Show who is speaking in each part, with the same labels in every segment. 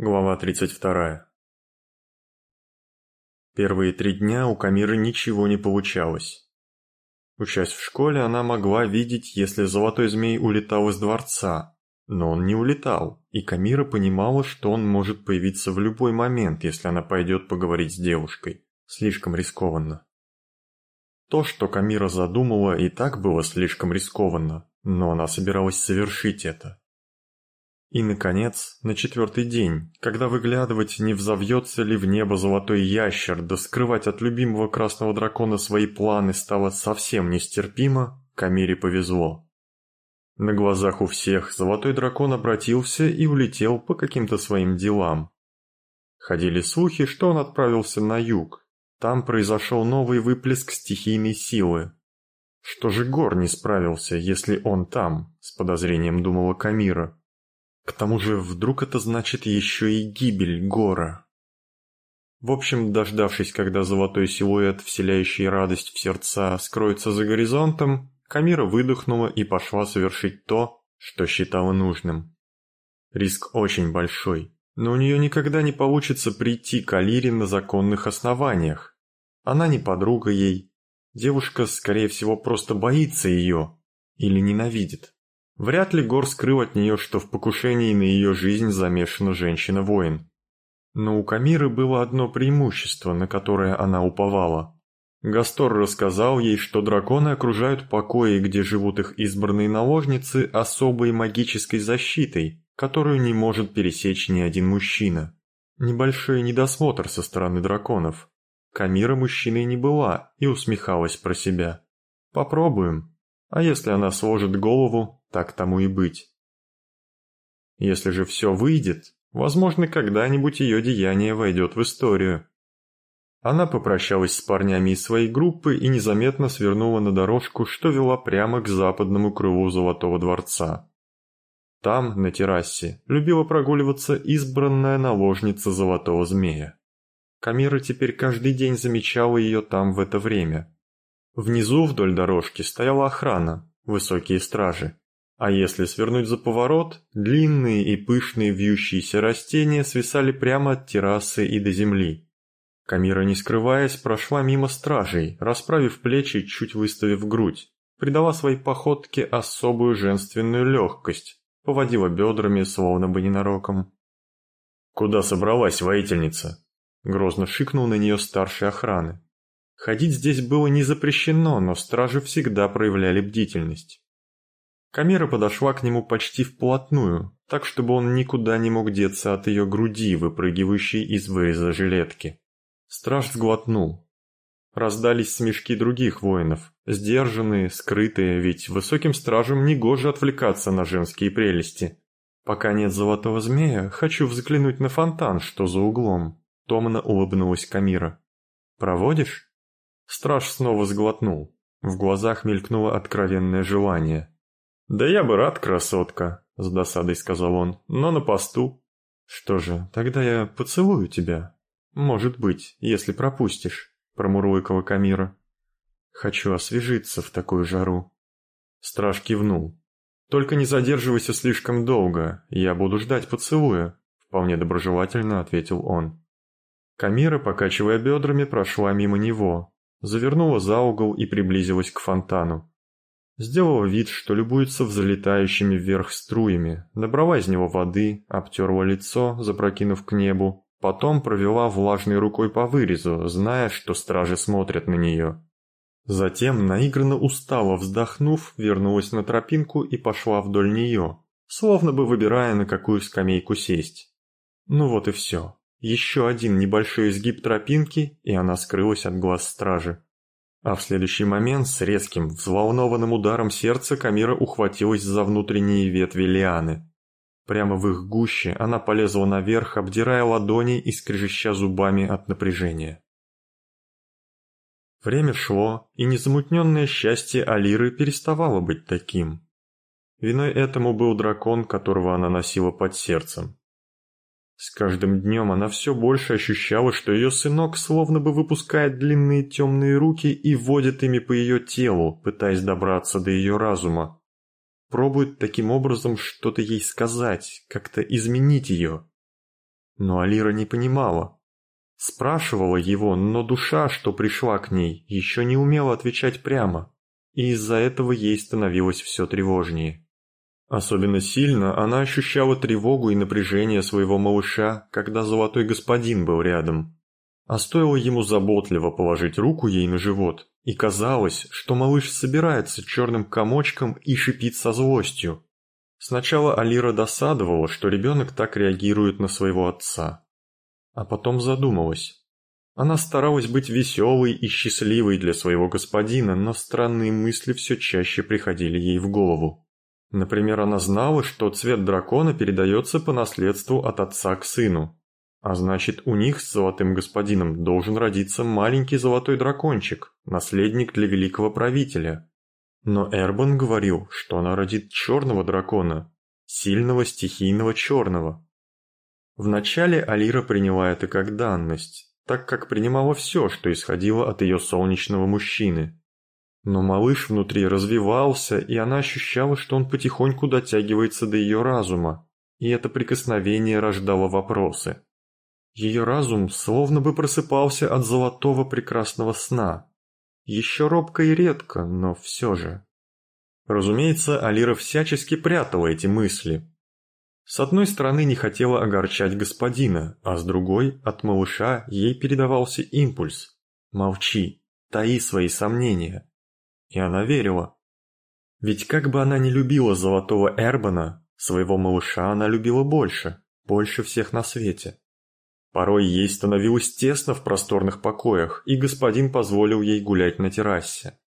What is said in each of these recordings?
Speaker 1: Глава 32. Первые три дня у Камиры ничего не получалось. Учась в школе, она могла видеть, если золотой змей улетал из дворца, но он не улетал, и Камира понимала, что он может появиться в любой момент, если она пойдет поговорить с девушкой. Слишком рискованно. То, что Камира задумала, и так было слишком рискованно, но она собиралась совершить это. И, наконец, на четвертый день, когда выглядывать, не взовьется ли в небо золотой ящер, да скрывать от любимого красного дракона свои планы стало совсем нестерпимо, Камире повезло. На глазах у всех золотой дракон обратился и улетел по каким-то своим делам. Ходили слухи, что он отправился на юг. Там произошел новый выплеск стихийной силы. Что же Гор не справился, если он там, с подозрением думала Камира. К тому же, вдруг это значит еще и гибель Гора. В общем, дождавшись, когда золотой силуэт, вселяющий радость в сердца, скроется за горизонтом, Камира выдохнула и пошла совершить то, что считала нужным. Риск очень большой, но у нее никогда не получится прийти к Алире на законных основаниях. Она не подруга ей. Девушка, скорее всего, просто боится ее или ненавидит. Вряд ли Гор скрыл от нее, что в покушении на ее жизнь замешана женщина-воин. Но у Камиры было одно преимущество, на которое она уповала. Гастор рассказал ей, что драконы окружают покои, где живут их избранные наложницы, особой магической защитой, которую не может пересечь ни один мужчина. Небольшой недосмотр со стороны драконов. Камира мужчиной не была и усмехалась про себя. «Попробуем. А если она сложит голову, так тому и быть. Если же все выйдет, возможно, когда-нибудь ее деяние войдет в историю. Она попрощалась с парнями из своей группы и незаметно свернула на дорожку, что вела прямо к западному крылу Золотого дворца. Там, на террасе, любила прогуливаться избранная наложница Золотого Змея. Камира теперь каждый день замечала ее там в это время. Внизу вдоль дорожки стояла охрана, высокие стражи. А если свернуть за поворот, длинные и пышные вьющиеся растения свисали прямо от террасы и до земли. Камира, не скрываясь, прошла мимо стражей, расправив плечи, чуть выставив грудь, придала своей походке особую женственную легкость, поводила бедрами, словно бы ненароком. «Куда собралась, воительница?» Грозно шикнул на нее старший охраны. Ходить здесь было не запрещено, но стражи всегда проявляли бдительность. Камера подошла к нему почти вплотную, так чтобы он никуда не мог деться от ее груди, выпрыгивающей из выреза жилетки. Страж сглотнул. Раздались смешки других воинов, сдержанные, скрытые, ведь высоким стражам негоже отвлекаться на женские прелести. Пока нет золотого змея, хочу взглянуть на фонтан, что за углом. Томно улыбнулась Камира. «Проводишь?» Страж снова сглотнул. В глазах мелькнуло откровенное желание. «Да я бы рад, красотка», — с досадой сказал он, — «но на посту». «Что же, тогда я поцелую тебя. Может быть, если пропустишь», — промурлыкала Камира. «Хочу освежиться в такую жару». Страж кивнул. «Только не задерживайся слишком долго, я буду ждать поцелуя», — вполне доброжелательно ответил он. Камира, покачивая бедрами, прошла мимо него, завернула за угол и приблизилась к фонтану. Сделала вид, что любуется взлетающими вверх струями, набрала из него воды, обтерла лицо, запрокинув к небу, потом провела влажной рукой по вырезу, зная, что стражи смотрят на нее. Затем, наигранно устало вздохнув, вернулась на тропинку и пошла вдоль нее, словно бы выбирая, на какую скамейку сесть. Ну вот и все. Еще один небольшой изгиб тропинки, и она скрылась от глаз стражи. А в следующий момент с резким, взволнованным ударом сердца Камира ухватилась за внутренние ветви лианы. Прямо в их гуще она полезла наверх, обдирая ладони и скрежеща зубами от напряжения. Время шло, и незамутненное счастье Алиры переставало быть таким. Виной этому был дракон, которого она носила под сердцем. С каждым днем она все больше ощущала, что ее сынок словно бы выпускает длинные темные руки и водит ими по ее телу, пытаясь добраться до ее разума. Пробует таким образом что-то ей сказать, как-то изменить ее. Но Алира не понимала. Спрашивала его, но душа, что пришла к ней, еще не умела отвечать прямо, и из-за этого ей становилось все тревожнее. Особенно сильно она ощущала тревогу и напряжение своего малыша, когда золотой господин был рядом. А стоило ему заботливо положить руку ей на живот, и казалось, что малыш собирается черным комочком и шипит со злостью. Сначала Алира досадовала, что ребенок так реагирует на своего отца. А потом задумалась. Она старалась быть веселой и счастливой для своего господина, но странные мысли все чаще приходили ей в голову. Например, она знала, что цвет дракона передается по наследству от отца к сыну. А значит, у них с золотым господином должен родиться маленький золотой дракончик, наследник для великого правителя. Но Эрбан говорил, что она родит черного дракона, сильного стихийного черного. Вначале Алира приняла это как данность, так как принимала все, что исходило от ее солнечного мужчины. Но малыш внутри развивался, и она ощущала, что он потихоньку дотягивается до ее разума, и это прикосновение рождало вопросы. Ее разум словно бы просыпался от золотого прекрасного сна. Еще робко и редко, но все же. Разумеется, Алира всячески прятала эти мысли. С одной стороны не хотела огорчать господина, а с другой от малыша ей передавался импульс. «Молчи, таи свои сомнения». И она верила. Ведь как бы она ни любила золотого Эрбана, своего малыша она любила больше, больше всех на свете. Порой ей становилось тесно в просторных покоях, и господин позволил ей гулять на террасе.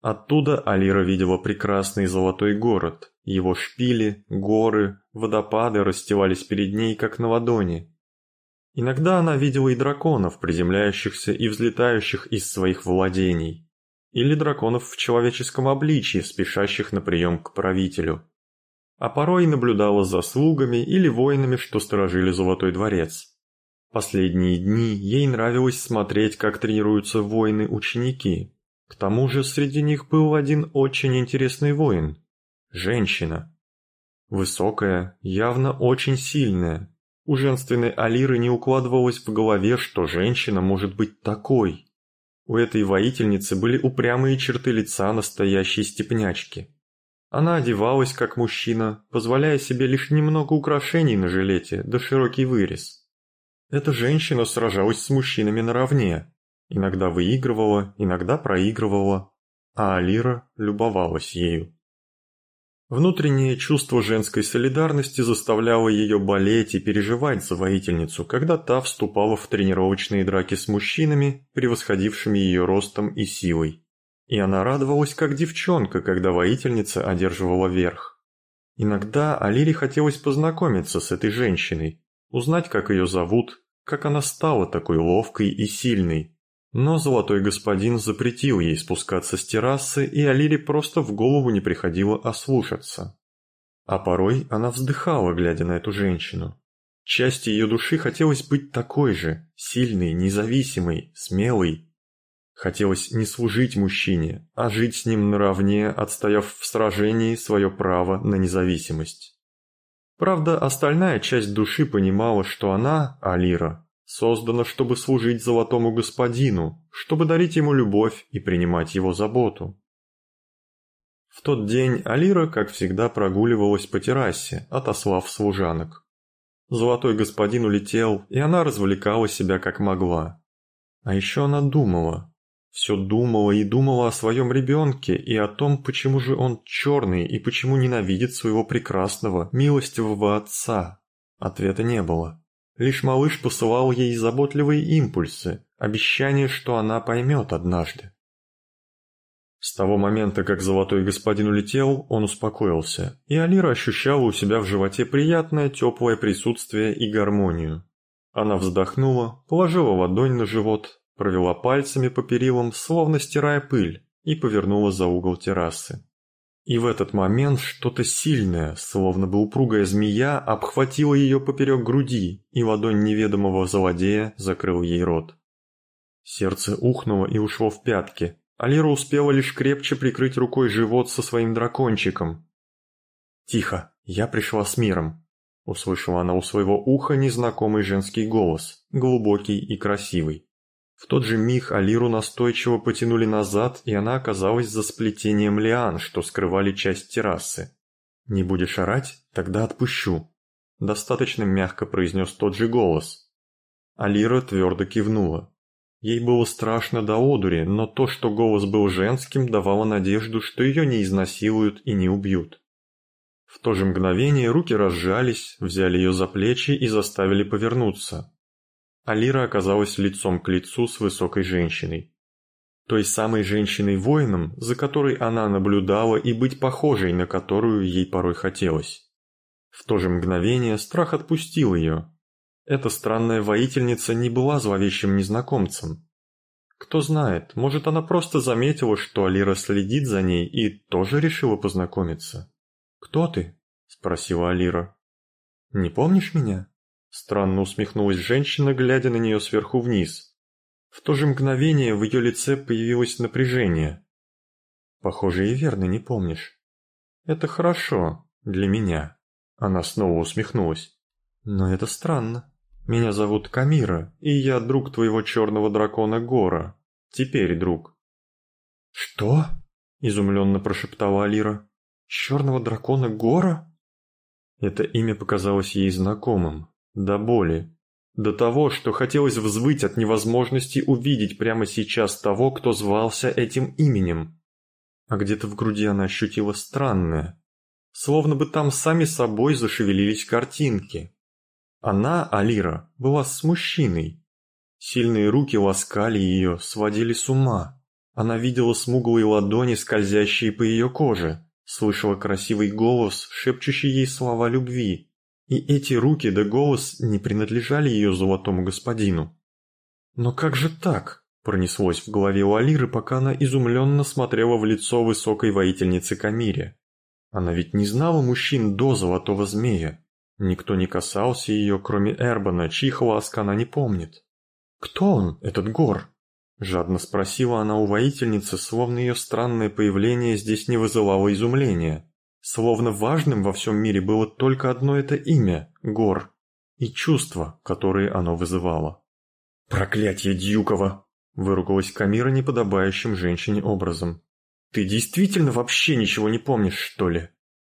Speaker 1: Оттуда Алира видела прекрасный золотой город, его шпили, горы, водопады расстилались перед ней, как на ладони. Иногда она видела и драконов, приземляющихся и взлетающих из своих владений или драконов в человеческом обличье, спешащих на прием к правителю. А порой наблюдала за слугами или воинами, что сторожили Золотой дворец. Последние дни ей нравилось смотреть, как тренируются воины-ученики. К тому же среди них был один очень интересный воин – женщина. Высокая, явно очень сильная. У женственной Алиры не укладывалось в голове, что женщина может быть такой. У этой воительницы были упрямые черты лица настоящей степнячки. Она одевалась как мужчина, позволяя себе лишь немного украшений на жилете да широкий вырез. Эта женщина сражалась с мужчинами наравне, иногда выигрывала, иногда проигрывала, а Алира любовалась ею. Внутреннее чувство женской солидарности заставляло ее болеть и переживать за воительницу, когда та вступала в тренировочные драки с мужчинами, превосходившими ее ростом и силой. И она радовалась как девчонка, когда воительница одерживала верх. Иногда Алире хотелось познакомиться с этой женщиной, узнать, как ее зовут, как она стала такой ловкой и сильной, но золотой господин запретил ей спускаться с террасы, и Алире просто в голову не приходило ослушаться. А порой она вздыхала, глядя на эту женщину. Части ее души хотелось быть такой же, сильной, независимой, смелой. Хотелось не служить мужчине, а жить с ним наравне, отстояв в сражении свое право на независимость. Правда, остальная часть души понимала, что она, Алира, создана, чтобы служить золотому господину, чтобы дарить ему любовь и принимать его заботу. В тот день Алира, как всегда, прогуливалась по террасе, отослав служанок. Золотой господин улетел, и она развлекала себя как могла. А еще она думала. Все думала и думала о своем ребенке и о том, почему же он черный и почему ненавидит своего прекрасного, милостивого отца. Ответа не было. Лишь малыш посылал ей заботливые импульсы, обещание, что она поймет однажды. С того момента, как золотой господин улетел, он успокоился, и Алира ощущала у себя в животе приятное теплое присутствие и гармонию. Она вздохнула, положила ладонь на живот, провела пальцами по перилам, словно стирая пыль, и повернула за угол террасы. И в этот момент что-то сильное, словно бы упругая змея, обхватило ее поперек груди, и ладонь неведомого злодея закрыл ей рот. Сердце ухнуло и ушло в пятки, а Лера успела лишь крепче прикрыть рукой живот со своим дракончиком. «Тихо, я пришла с миром. Услышала она у своего уха незнакомый женский голос, глубокий и красивый. В тот же миг Алиру настойчиво потянули назад, и она оказалась за сплетением лиан, что скрывали часть террасы. «Не будешь орать? Тогда отпущу», – достаточно мягко произнес тот же голос. Алира твердо кивнула. Ей было страшно до одури, но то, что голос был женским, давало надежду, что ее не изнасилуют и не убьют. В то же мгновение руки разжались, взяли ее за плечи и заставили повернуться. Алира оказалась лицом к лицу с высокой женщиной. Той самой женщиной-воином, за которой она наблюдала и быть похожей, на которую ей порой хотелось. В то же мгновение страх отпустил ее. Эта странная воительница не была зловещим незнакомцем. Кто знает, может она просто заметила, что Алира следит за ней и тоже решила познакомиться. «Кто ты?» – спросила Алира. «Не помнишь меня?» Странно усмехнулась женщина, глядя на нее сверху вниз. В то же мгновение в ее лице появилось напряжение. «Похоже, и верно не помнишь. Это хорошо для меня». Она снова усмехнулась. «Но это странно. Меня зовут Камира, и я друг твоего черного дракона Гора. Теперь друг». «Что?» – изумленно прошептала Алира. «Черного дракона Гора?» Это имя показалось ей знакомым, до боли. До того, что хотелось взвыть от невозможности увидеть прямо сейчас того, кто звался этим именем. А где-то в груди она ощутила странное. Словно бы там сами собой зашевелились картинки. Она, Алира, была с мужчиной. Сильные руки ласкали ее, сводили с ума. Она видела смуглые ладони, скользящие по ее коже, слышала красивый голос, шепчущий ей слова любви, и эти руки да голос не принадлежали ее золотому господину. «Но как же так?» – пронеслось в голове у Алиры, пока она изумленно смотрела в лицо высокой воительницы Камире. Она ведь не знала мужчин до золотого змея. Никто не касался ее, кроме Эрбана, чьих ласк она не помнит. «Кто он, этот гор?» – жадно спросила она у воительницы, словно ее странное появление здесь не вызывало изумления. Словно важным во всем мире было только одно это имя – Гор, и чувства, которые оно вызывало. «Проклятье Дьюкова!» – выругалась Камира неподобающим женщине образом. «Ты действительно вообще ничего не помнишь, что ли?»